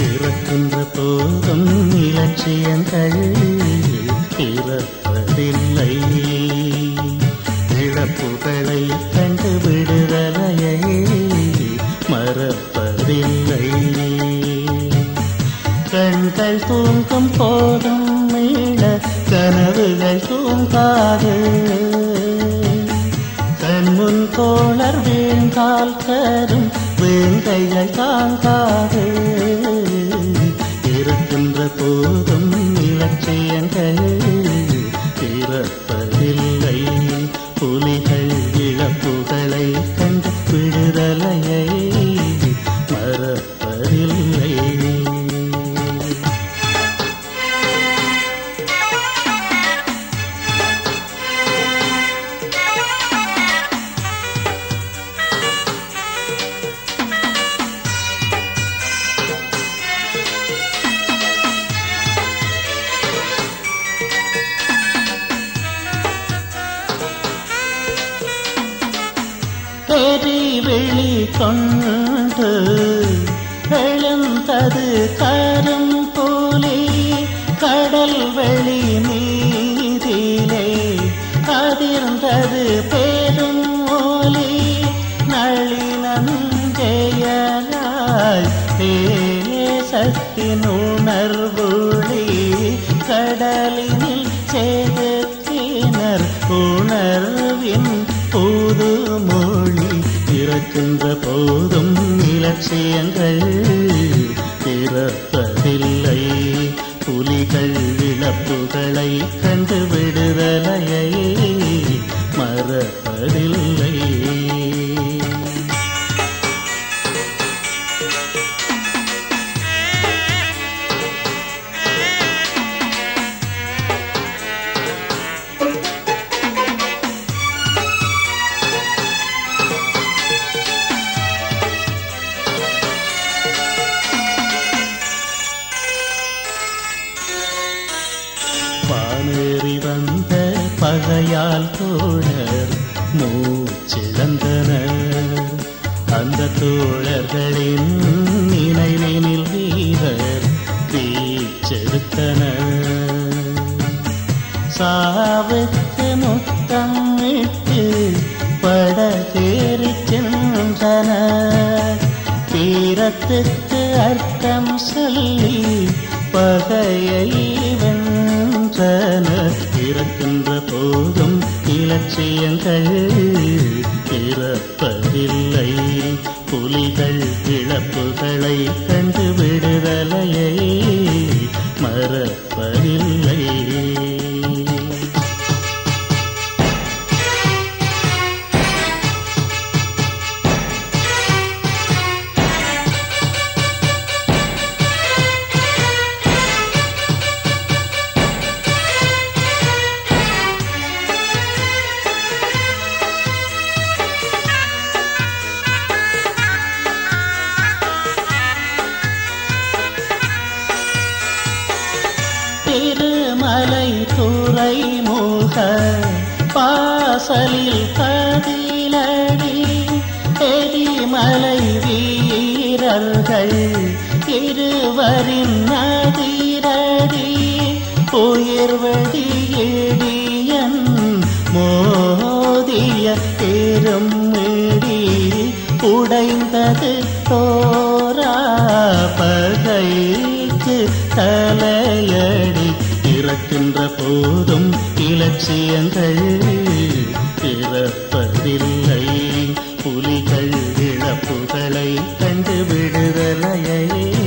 பிறக்கின்ற போதும் இலட்சியங்கள் பிறப்பதில்லை. இழப்புகளை கண்டு விடுதலையை மறப்பதில்லை. கண்கள் தூங்கும் போதும் மீள கனவுகள் தூங்காது. கண்முன் தோழர் வீழ்ந்தால் தரும் வேங்கைகள் தாங்காது. இருக்கின்ற போதும் இலட்சியங்கள் பிறப்பதில்லை. புலிகள் இழப்புகளை கண்டு விடுதலையை பெரி வெளி கொண்டு எழுந்தது கரும் போலே கடல் வெளி நீதிலே அதிர்ந்தது பெரும் ஒலி நளினஞ்செயலாய் தேசத்தின் உணர்வுளி கடலின் பிறக்கின்ற போதும் இலட்சியங்கள் பிறப்பதில்லை புலிகள் இழப்புகளை கண்டுவிடும் வானேறி வந்த பகையால் தோழர் மூச்சிழந்தனர் அந்த தோழர்களின் நினைவினில் வீரர் வீச்செடுத்தனர். சாவுக்கு முத்தம் விட்டு படகேறி சென்றனர். தீரத்துக்கு அர்த்தம் சொல்லி பகையை வென்ற வென்றனர் இறக்கின்ற போதும் இலட்சியங்கள் பிறப்பதில்லை புலிகள் இழப்புகளை கண்டு விடுதலையை பாசலில் பதிலடி எரிமலை வீரர்கள் இருவரின் நதிரடி உயிர்வடி இடியன் மோதிய பெருமிடி உடைந்தது தோரா பகைக்கு தலை கிளக்கின்ற போதும் இலட்சியங்கள் பிறப்பதில்லை. புலிகள் இழப்புகளை கண்டு விடுதலையை